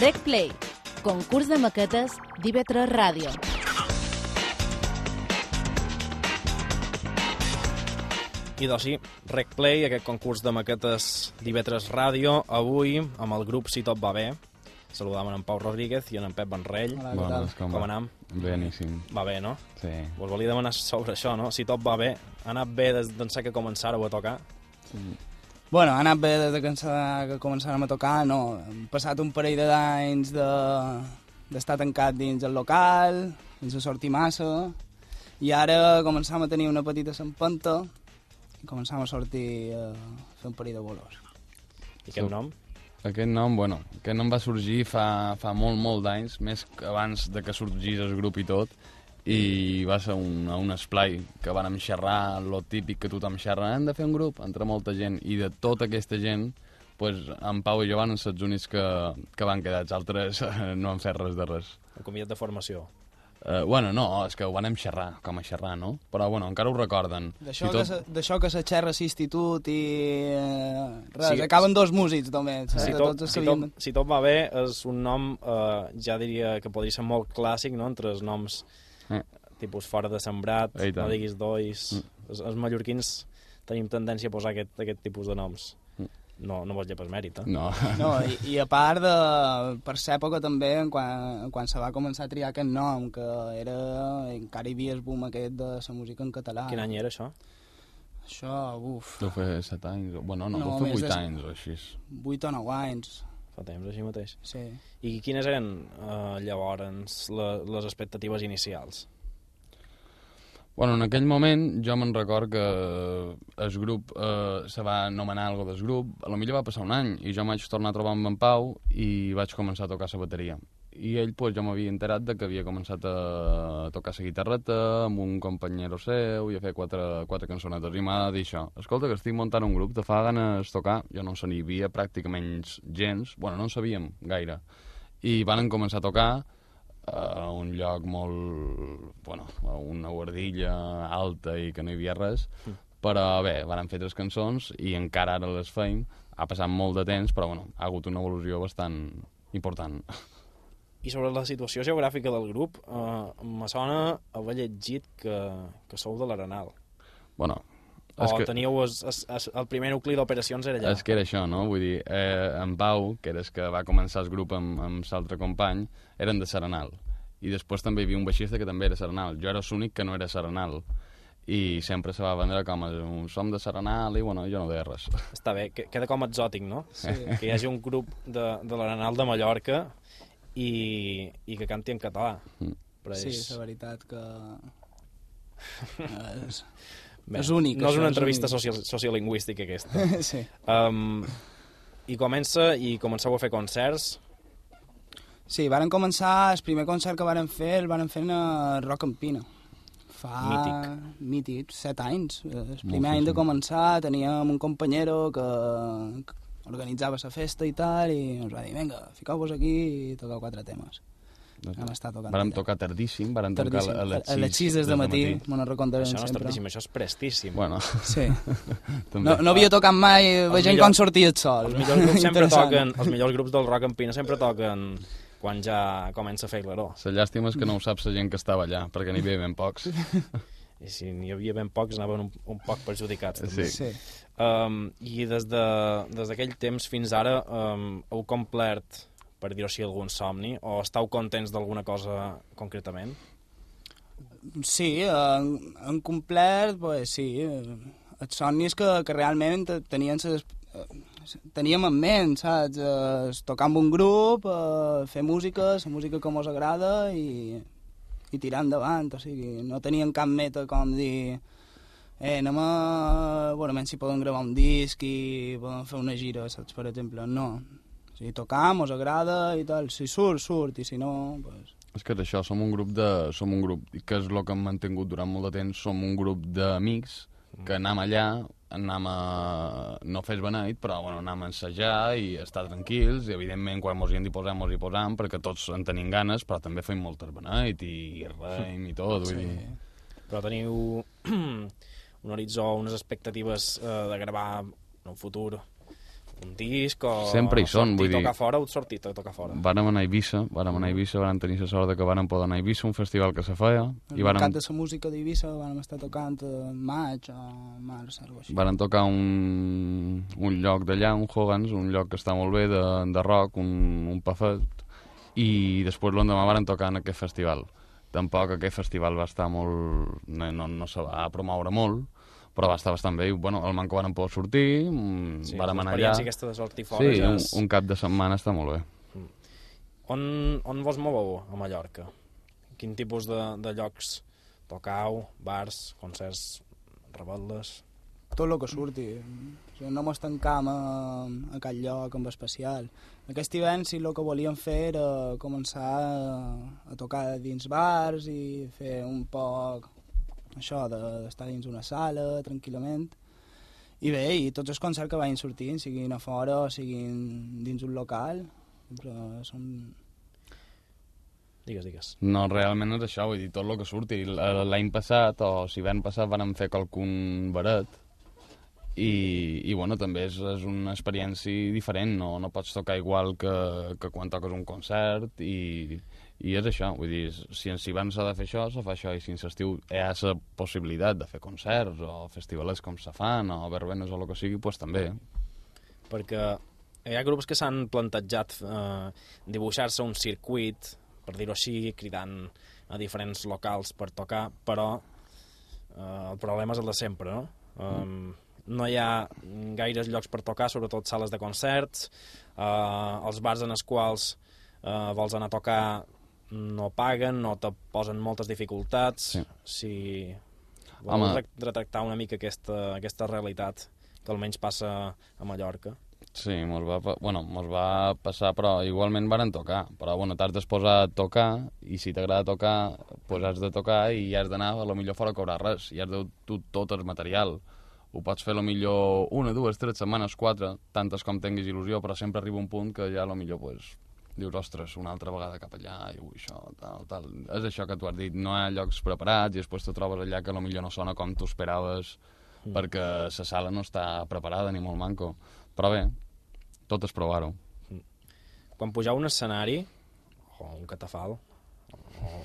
Rec Play, concurs de maquetes d'IV3 Ràdio. I doncs sí, Rec Play, aquest concurs de maquetes d'IV3 Ràdio, avui amb el grup Si tot va bé. Saludam en Pau Rodríguez i en Pep Benrell. Hola, Bones, com, Com va? anem? Beníssim, Va bé, no? sí. Vos volia demanar sobre això, no? Si tot va bé, ha anat bé des d'ençà que començàreu a tocar? Bueno, ha anat bé des de que, començàrem a tocar, no. Hem passat un parell d'anys de d'estar tancat dins el local, sense sortir massa, i ara començam a tenir una petita sempenta i començam a sortir a fer un parell de bolos. I aquest nom? Aquest nom, bueno, aquest nom va sorgir fa, fa molt, molt d'anys, més que abans de que sorgís el grup i tot, i va ser un, un esplai que vàrem xerrar, lo típic que tothom xerra, hem de fer un grup entre molta gent, i de tota aquesta gent, pues, en Pau i jo van ser els únics que, que van quedar, els altres eh, no han fet res de res. Un comiat de formació. Uh, bueno, no, és que ho vam xerrar, com a xerrar, no? Però, bueno, encara ho recorden. D'això I que, se, d'això que se xerra a l'institut i... Eh, res, Sí. acaben dos músics, només. Si que tot, tots si, tot, si tot va bé, és un nom, eh, ja diria que podria ser molt clàssic, no?, entre els noms Eh. tipus fora de sembrat, I tant. no diguis dois... Mm. Els, els mallorquins tenim tendència a posar aquest, aquest tipus de noms. Mm. No, no vols llepes mèrit, eh? No, No, i, i a part de, per l'època també, quan, quan se va començar a triar aquest nom, que era, encara hi havia el boom aquest de la música en català. Quin any era això? Això, uf, deu fer 7 anys, bueno, no, No, deu fer més 8 de- anys o així. 8 o 9 anys, Fa temps, així mateix. sí. I quines eren, eh, llavors, le, les expectatives inicials? Bueno, en aquell moment jo me'n record que el grup eh, se va anomenar algo del grup, a lo millor va passar un any i jo em vaig tornar a trobar amb en Pau i vaig començar a tocar la bateria. I ell, pues, jo m'havia enterat de que havia començat a tocar la guitarreta amb un companyero seu i a fer quatre, quatre cançonetes. I m'ha de dir això, escolta, que estic muntant un grup, te fa ganes tocar? Jo no en sabia pràcticament gens, bueno, no en sabíem gaire. I van començar a tocar, a un lloc molt... bueno, a una guardilla alta i que no hi havia res, però bé, van fer tres cançons i encara ara les feim. Ha passat molt de temps, però bueno, ha hagut una evolució bastant important. I sobre la situació geogràfica del grup, eh, me sona haver llegit que, que sou de l'Arenal. Bueno, O és que, teníeu es, es, es, el primer nucli d'operacions era allà. és que era això, no? Vull dir, eh, en Pau, que era el que va començar el grup amb, amb l'altre company, eren de Serenal. I després també hi havia un baixista que també era Serenal. Jo era l'únic que no era Serenal. I sempre se va vendre com un som de Serenal i, bueno, jo no deia res. Està bé, que, queda com exòtic, no? Sí. Que hi hagi un grup de, de l'Arenal de Mallorca i, i que canti en català. Mm. Però Sí, és, la veritat que... és, bé, és únic, No és una és entrevista únic. social, sociolingüística, aquesta. sí. Um, I comença, i comenceu a fer concerts. Sí, varen començar, el primer concert que varen fer, el varen fer a Rock en Pina. Fa... Mític. Mític, set anys. El Molt primer any de començar teníem un companyero que, que organitzava la festa i tal, i ens va dir, vinga, fiqueu-vos aquí i toqueu quatre temes. Vam estar tocant. Vàrem allà. tocar tardíssim, vàrem Tardíssim. tocar a les 6, a les 6 des de matí, me no recordarem Això no és sempre. tardíssim, això és prestíssim. Bueno, Sí. també. No, no havia tocat mai veient millor- com sortia el sol. Els millors grups sempre toquen, els millors grups del rock en Pina sempre toquen quan ja comença a fer claror. La llàstima és que no ho saps la gent que estava allà, perquè n'hi havia ben pocs. I si n'hi havia ben pocs, anaven un, un poc perjudicats. També. Sí. Sí. Um, I des de- des d'aquell de, temps fins ara um, heu complert, per dir-ho així, algun somni? O estàu contents d'alguna cosa concretament? Sí, en complet, pues, sí. Els somnis que, que realment tenien ses, teníem en ment, saps? Eh, tocar amb un grup, eh, fer música, la música que mos agrada i, i tirar endavant. O sigui, no teníem cap meta com dir eh, anem a... Bueno, menys si poden gravar un disc i poden fer una gira, saps? Per exemple, no. O sigui, tocar, mos agrada i tal. Si surt, surt, i si no, pues... És que és això, som un grup de... Som un grup, que és el que hem mantingut durant molt de temps, som un grup d'amics que anam allà, anam a... no fes beneit, però bueno, anam a ensajar i estar tranquils, i evidentment quan mos hi hem de posar, mos hi posam, perquè tots en tenim ganes, però també fem molt beneit i reim i tot, vull dir... Però teniu un horitzó, unes expectatives eh, de gravar en un futur un disc o... Sempre hi són, vull dir- tocar fora o sortir a tocar fora. Vàrem anar a Eivissa, vàrem anar a Eivissa, vàrem tenir la sort de que vàrem poder anar a Eivissa, un festival que se feia, El i mercat vàrem, de la música d'Eivissa vam estar tocant en maig o març, alguna així. vàrem tocar un, un lloc d'allà, un Hogans, un lloc que està molt bé, de, de rock, un, un pafet, i després l'endemà vàrem tocar en aquest festival. Tampoc aquest festival va estar molt... no, no, no se va promoure molt, però va estar bastant bé. I, bueno, el manco vàrem poder sortir, mm, Sí, vàrem anar allà. aquesta de sortir fora Sí, ja un, és... un cap de setmana està molt bé. On, on vos moveu a Mallorca? Quin tipus de, de llocs tocau, bars, concerts, rebel·les... Tot el que surti. O sigui, no mos tancam a, a cap lloc en especial. Aquest hivern sí el que volíem fer era començar a, a tocar dins bars i fer un poc això de- d'estar dins una sala tranquil·lament. I bé, i tots els concerts que vagin sortint, siguin a fora o siguin dins un local, sempre són... Digues, digues. No, realment és això, vull dir, tot el que surti. L'any passat, o si l'any passat, vàrem fer qualcun baret, i, i bueno, també és, és una experiència diferent, no, no pots tocar igual que, que quan toques un concert, i, i és això, vull dir, si en Sivan s'ha de fer això, se fa això, i si en l'estiu hi ha la possibilitat de fer concerts, o festivals com se fan, o verbenes o el que sigui, doncs pues, també. Perquè hi ha grups que s'han plantejat eh, dibuixar-se un circuit, per dir-ho així, cridant a diferents locals per tocar, però eh, el problema és el de sempre, no? Um, no hi ha gaires llocs per tocar, sobretot sales de concerts, eh, els bars en els quals eh, vols anar a tocar no paguen, no te posen moltes dificultats. Sí. Si Home. vols re- retractar una mica aquesta, aquesta realitat que almenys passa a Mallorca. Sí, mos va, bueno, mos va passar, però igualment varen tocar. Però, bueno, t'has de posar a tocar, i si t'agrada tocar, pues has de tocar i has d'anar a lo millor fora a cobrar res. I has de tu tot el material. Ho pots fer a lo millor una, dues, tres setmanes, quatre, tantes com tinguis il·lusió, però sempre arriba un punt que ja a lo millor, pues, dius, ostres, una altra vegada cap allà, i ui, això, tal, tal. És això que tu has dit, no hi ha llocs preparats i després te trobes allà que a lo millor no sona com tu esperaves Mm. perquè la sala no està preparada ni molt manco. Però bé, tot és provar-ho. Quan pujau un escenari, o un catafal, o,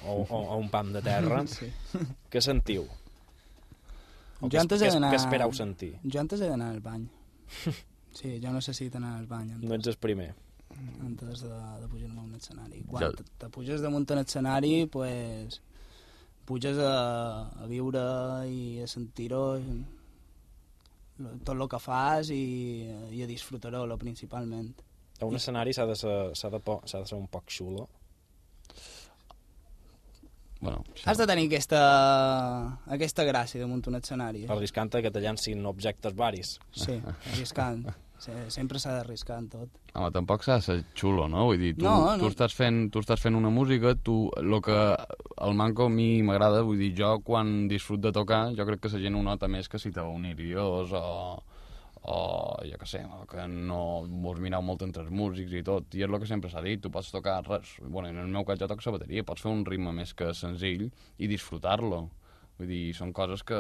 o, o, o un pam de terra, Sí. què sentiu? O Jo antes què, he d'anar... què espereu sentir? Jo antes he d'anar al bany. Sí, jo necessito anar al bany antes, No ets el primer. antes de, de pujar a un escenari. Ja- Quan te, te puges damunt un escenari, pues, puges a, a viure i a sentir-ho, tot el que fas i, i a disfrutar-ho, principalment. A un escenari s'ha de, ser, de, de ser un poc xulo. Bueno, Has de tenir aquesta, aquesta gràcia damunt un escenari. Arriscant que te llancin objectes varis. Sí, arriscant. Sí, sempre s'ha d'arriscar en tot. Home, tampoc s'ha de ser xulo, no? Vull dir, tu, No, no. tu, estàs fent, tu estàs fent una música, tu, el que el manco a mi m'agrada, vull dir, jo quan disfrut de tocar, jo crec que la gent ho nota més que si te va un nerviós o, o jo què sé, o que no vos mireu molt entre els músics i tot, i és el que sempre s'ha dit, tu pots tocar res, bueno, en el meu cas jo toco la bateria, pots fer un ritme més que senzill i disfrutar-lo. Vull dir, són coses que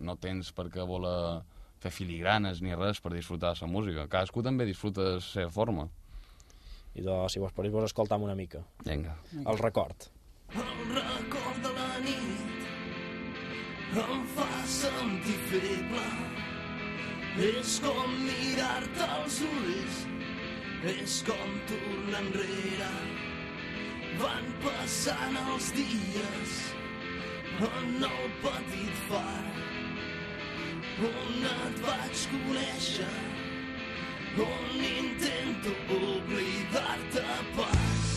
no tens per què voler fer filigranes ni res per disfrutar la música. Cadascú també disfruta de la seva forma. I de, si vos pareix, vos escoltam una mica. Vinga. El record. El record de la nit em fa sentir feble. És com mirar-te als ulls, és com tornar enrere. Van passant els dies en el petit far on et vaig conèixer, on intento oblidar-te pas.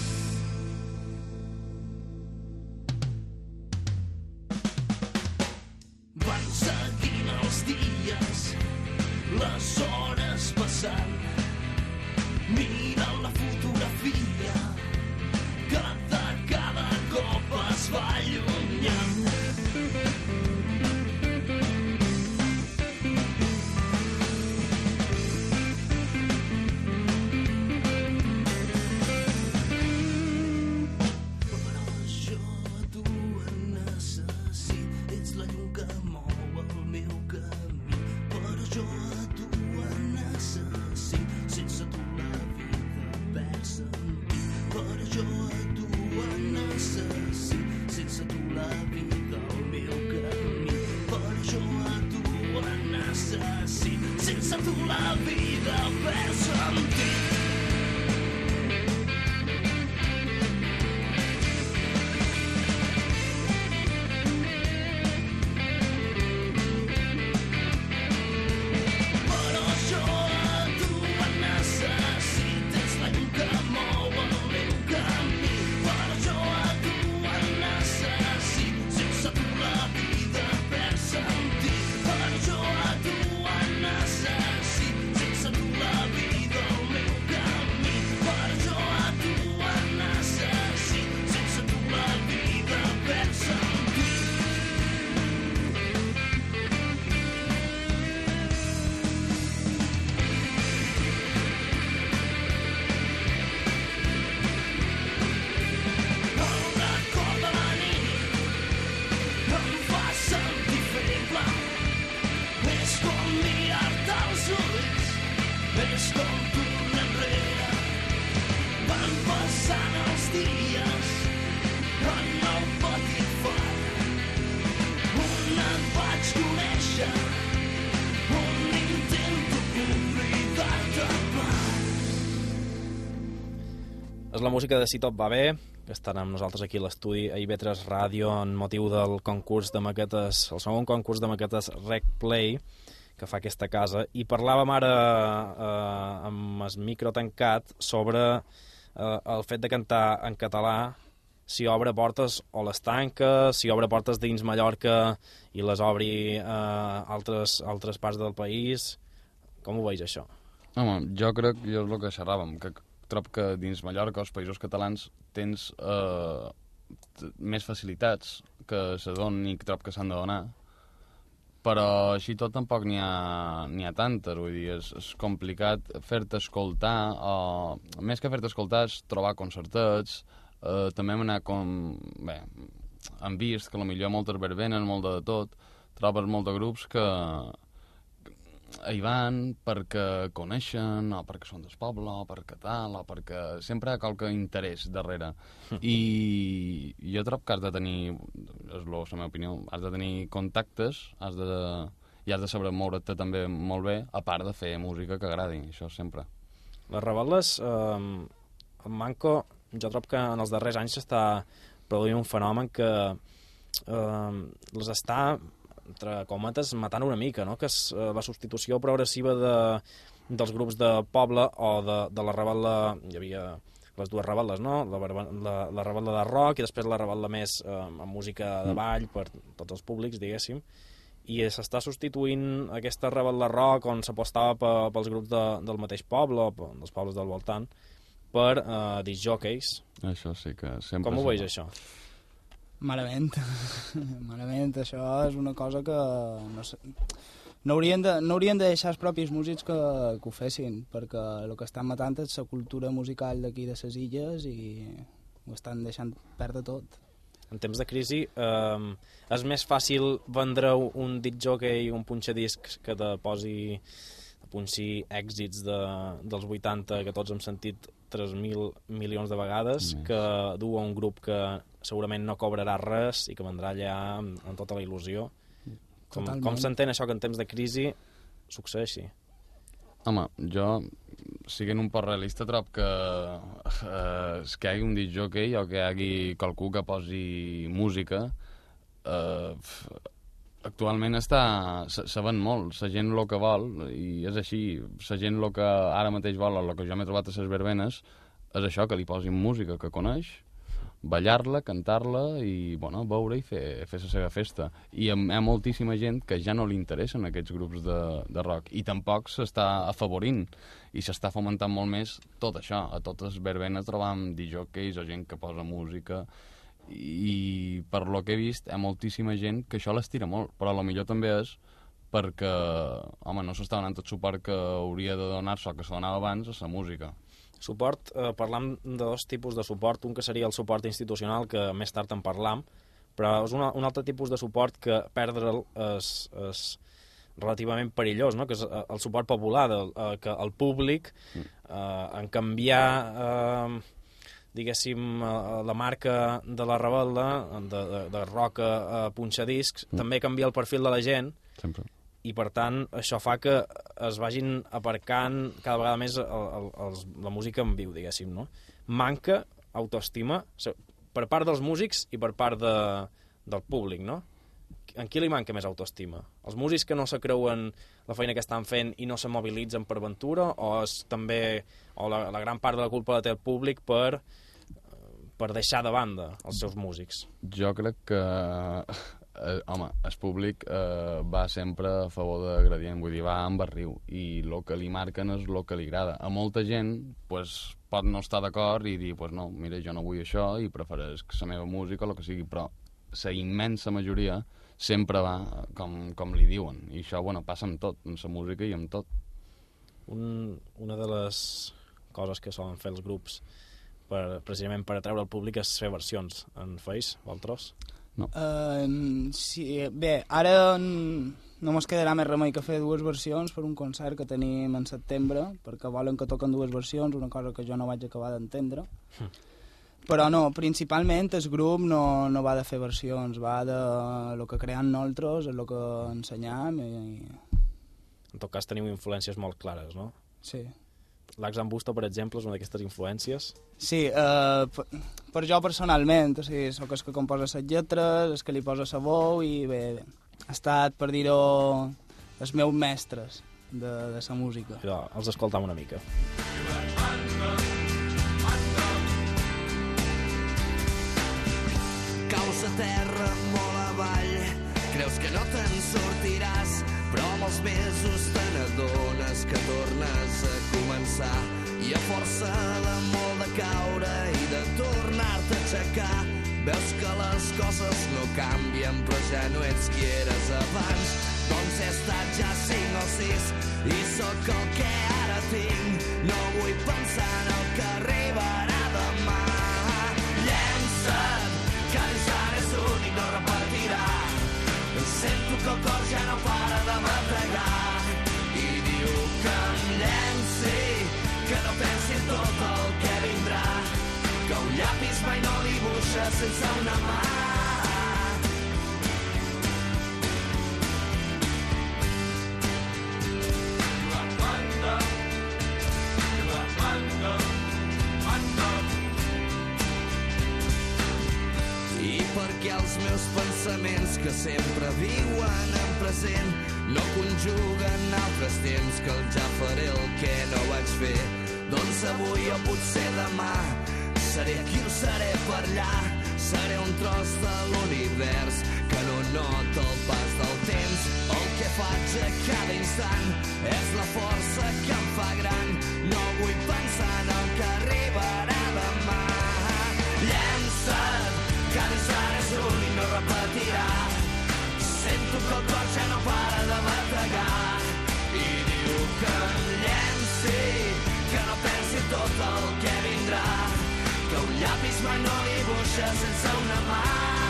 Música de Si tot va bé, que estan amb nosaltres aquí a l'estudi a IB3 Ràdio en motiu del concurs de maquetes, el segon concurs de maquetes Rec Play, que fa aquesta casa, i parlàvem ara eh, amb el micro tancat sobre eh, el fet de cantar en català si obre portes o les tanca, si obre portes dins Mallorca i les obri eh, altres, altres parts del país. Com ho veus, això? Home, jo crec, jo és el que xerràvem, que trob que dins Mallorca, els països catalans, tens eh, més facilitats que se donen i que trob que s'han de donar, però així tot tampoc n'hi ha, ha tantes, vull dir, és, és complicat fer-te escoltar, o més que fer-te escoltar és trobar concertats, eh, també hem anat com, bé, hem vist que potser moltes verbenes, molt de tot, trobes molts de grups que, hi van perquè coneixen, o perquè són del poble, o perquè tal, o perquè sempre hi ha qualque interès darrere. I jo trobo que has de tenir, és lo, la meva opinió, has de tenir contactes, has de, i has de saber moure't també molt bé, a part de fer música que agradi, això sempre. Les rebel·les, eh, en Manco, jo trobo que en els darrers anys s'està produint un fenomen que eh, les està, entre cometes, matant una mica, no? que és eh, la substitució progressiva de, dels grups de poble o de, de la rebel·la... Hi havia les dues rebel·les, no? La, la, la rebel·la de rock i després la rebel·la més eh, amb música de ball per tots els públics, diguéssim i s'està substituint aquesta rebel·la rock on s'apostava pe, pels grups de, del mateix poble o pe- dels pobles del voltant per uh, disjockeys. Això sí que sempre... Com ho veus, això? Malament. Malament, això és una cosa que no, sé, no, haurien de, no haurien de deixar els propis músics que, que ho fessin, perquè el que estan matant és la cultura musical d'aquí de les illes i ho estan deixant perdre tot. En temps de crisi eh, és més fàcil vendre un disjockey, un punxadiscs que te posi punxi èxits de, dels 80 que tots hem sentit 3.000 milions de vegades Més. que dur a un grup que segurament no cobrarà res i que vendrà allà amb, amb tota la il·lusió. Com, Totalment. com s'entén això que en temps de crisi succeeixi? Home, jo, siguent un poc realista, trob que eh, que hi hagi un disjockey o que hi hagi qualcú que posi música, eh, actualment està, ven molt, la gent el que vol, i és així, la gent el que ara mateix vol, el que jo m'he trobat a les verbenes, és això, que li posin música que coneix, ballar-la, cantar-la i, bueno, veure i fer, fer la seva festa. I hi ha, moltíssima gent que ja no li interessen aquests grups de, de rock i tampoc s'està afavorint i s'està fomentant molt més tot això. A totes verbenes trobam disjockeys o gent que posa música i per lo que he vist hi ha moltíssima gent que això l'estira molt, però a lo millor també és perquè, home, no s'està donant tot suport que hauria de donar-se o que se donava abans a la música. Suport, eh, parlam de dos tipus de suport, un que seria el suport institucional, que més tard en parlam, però és una, un altre tipus de suport que perdre'l és, és relativament perillós, no? que és eh, el suport popular, del, eh, que el públic, eh, en canviar, eh, diguéssim, eh, la marca de la Rebel·la, de, de, de rock a, a punxadiscs, mm. també canvia el perfil de la gent Sempre. I, per tant, això fa que es vagin aparcant cada vegada més el, el, els, la música en viu, diguéssim, no? Manca autoestima per part dels músics i per part de, del públic, no? En qui li manca més autoestima? Els músics que no se creuen la feina que estan fent i no se mobilitzen per aventura o és també o la, la gran part de la culpa la té el públic per per deixar de banda els seus músics. Jo crec que, eh, home, el públic eh, va sempre a favor de Gradient, vull dir, va amb el riu, i el que li marquen és el que li agrada. A molta gent pues, pot no estar d'acord i dir, pues no, mira, jo no vull això i prefereix la meva música o el que sigui, però la immensa majoria sempre va com, com li diuen, i això, bueno, passa amb tot, amb la música i amb tot. Un, una de les coses que solen fer els grups per, precisament per atraure el públic és fer versions. En feis, vosaltres? Uh, sí, bé, ara mm, no mos quedarà més remei que fer dues versions per un concert que tenim en setembre, perquè volen que toquen dues versions, una cosa que jo no vaig acabar d'entendre. Però no, principalment el grup no, no va de fer versions, va de lo que creem nosaltres, el que ensenyam i... En tot cas teniu influències molt clares, no? Sí. L'Ax Busto, per exemple, és una d'aquestes influències. Sí, eh, per, per jo personalment, o sigui, sóc el que composa les lletres, el que li posa la veu i bé, ha estat, per dir-ho, els meus mestres de, de la música. Però els escoltam una mica. Caus a terra molt avall, creus que no te'n sortiràs, però amb els mesos te n'adones que tornes a començar. I a força de molt de caure i de tornar-te a aixecar. Veus que les coses no canvien però ja no ets qui eres abans. Doncs he estat ja cinc o sis i sóc el que ara tinc. No vull pensar en el que arribarà demà. Llença't que l'ensant és únic no repetirà sento que el cor ja no para de bategar i diu que em no pensi en tot el que vindrà. Que un llapis mai no dibuixa sense una mà. Perquè els meus pensaments que sempre viuen en present no conjuguen altres temps que el ja faré el que no vaig fer doncs avui o potser demà seré aquí o seré per allà. Seré un tros de l'univers que no nota el pas del temps. El que faig a cada instant és la força que em fa gran. No vull pensar en el que arribarà demà. Llença't que l'instant és únic, no repetirà. Sento que el cor ja no para de bategar que un llapis mai no dibuixa sense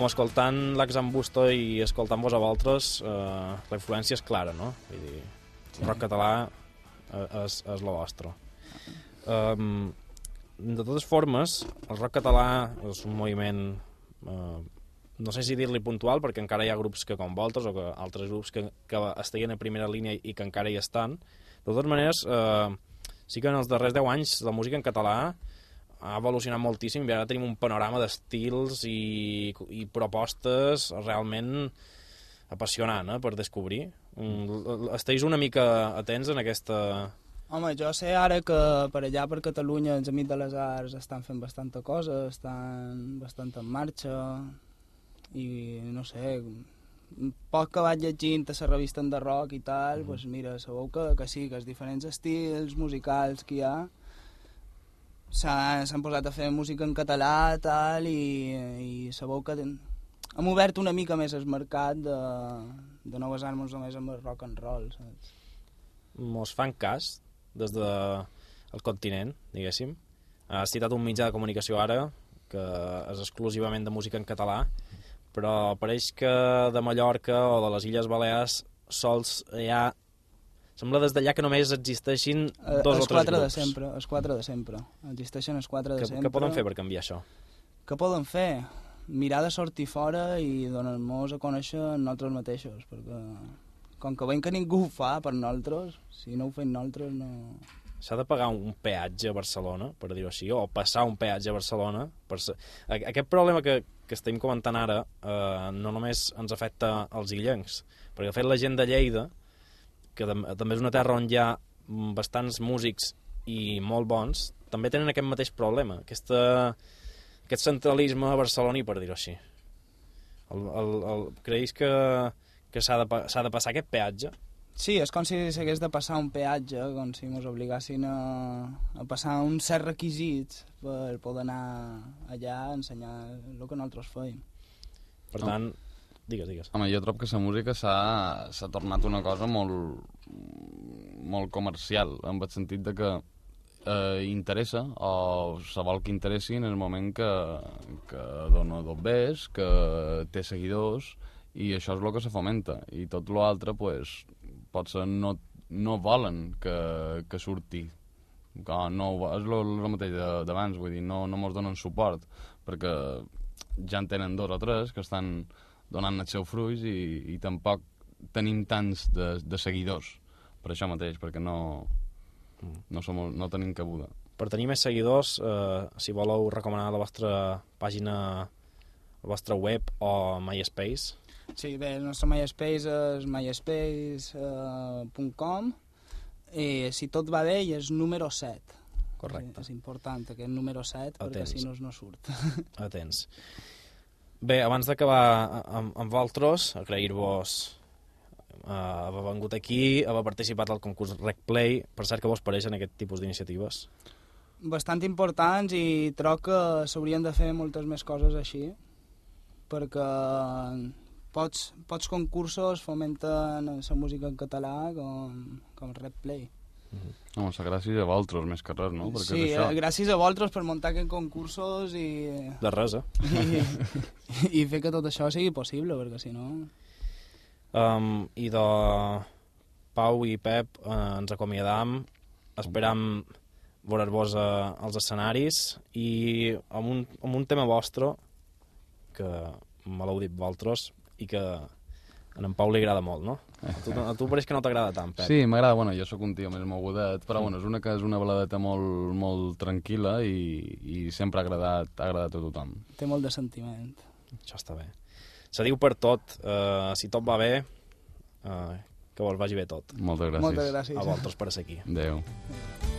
Home, escoltant l'Axambusto i escoltant-vos a vosaltres, eh, la influència és clara, no? Vull dir, sí. rock català eh, és, és la vostra. Um, de totes formes, el rock català és un moviment, eh, no sé si dir-li puntual, perquè encara hi ha grups que com vosaltres o que altres grups que, que estaven a primera línia i que encara hi estan. De totes maneres, eh, sí que en els darrers 10 anys la música en català ha evolucionat moltíssim i ara tenim un panorama d'estils i, i propostes realment apassionant eh, per descobrir. Esteu una mica atents en aquesta... Home, jo sé ara que per allà per Catalunya els Amics de les Arts estan fent bastanta cosa, estan bastant en marxa i no sé, poc que vaig llegint a la revista de rock i tal, mm pues mira, sabeu que, que sí, que els diferents estils musicals que hi ha s'han posat a fer música en català tal, i, i sabeu que ten- hem obert una mica més el mercat de, de noves armes només amb el rock and roll, saps? mos fan cas des de el continent, diguéssim. Has citat un mitjà de comunicació ara que és exclusivament de música en català, però pareix que de Mallorca o de les Illes Balears sols hi ha... Sembla des d'allà que només existeixin Eh, dos els o tres quatre de grups. sempre, els quatre de sempre. Existeixen els quatre de Què, sempre. què poden fer per canviar això? Què poden fer? Mirar de sortir fora i donar-nos a conèixer nosaltres mateixos, perquè com que veiem que ningú ho fa per nosaltres, si no ho fem nosaltres no... S'ha de pagar un peatge a Barcelona, per dir-ho així, o passar un peatge a Barcelona. Per Aquest problema que, que estem comentant ara eh, no només ens afecta als illencs, perquè de fet la gent de Lleida, que tam- també és una terra on hi ha bastants músics i molt bons, també tenen aquest mateix problema, aquesta, aquest centralisme barceloní, per dir-ho així. El, el, el, creus que, que s'ha de, de passar aquest peatge? Sí, és com si s'hagués de passar un peatge, com si ens obligassin a, a passar uns certs requisits per poder anar allà a ensenyar el que nosaltres feim. Per No. Digues, digues. Home, jo trobo que la música s'ha tornat una cosa molt, molt comercial, en el sentit de que eh, interessa o se vol que interessi en el moment que, que dona dos bes, que té seguidors, i això és el que se fomenta. I tot l'altre, pues, potser no, no volen que, que surti. Que no, és el mateix d'abans, vull dir, no, no mos donen suport, perquè ja en tenen dos o tres que estan donant els seus fruits i, i tampoc tenim tants de, de seguidors per això mateix, perquè no, no, som, no tenim cabuda. Per tenir més seguidors, eh, si voleu recomanar la vostra pàgina, la vostra web o MySpace, Sí, bé, el nostre MySpace és myspace.com i si tot va bé i és número 7. correcte, És, és important aquest número 7 perquè Atents. si no, no surt. atents. Bé, abans d'acabar amb, amb vosaltres, agrair-vos eh, haver vengut aquí, haver participat al concurs RecPlay, per cert que vos pareixen aquest tipus d'iniciatives. Bastant importants i troc que s'haurien de fer moltes més coses així perquè pocs, pocs concursos fomenten la música en català com, com Red Play. Home, la gràcies a vosaltres, més que res, no? Perquè sí, és això. eh, gràcies a vosaltres per muntar aquests concursos i, De res, eh? i, i fer que tot això sigui possible, perquè si no... Um, I de Pau i Pep eh, ens acomiadam, esperam veure-vos eh, als escenaris i amb un, amb un tema vostre que me l'heu dit vosaltres i que a en Pau li agrada molt, no? A tu, a tu pareix que no t'agrada tant, Pep. Sí, m'agrada, bueno, jo sóc un tio més mogudet, però bueno, és una que és una baladeta molt, molt tranquil·la i, i sempre ha agradat, ha agradat a tothom. Té molt de sentiment. Això està bé. Se diu per tot, eh, si tot va bé, eh, que vos vagi bé tot. Moltes gràcies. Moltes gràcies. A vosaltres per ser aquí. Adéu. per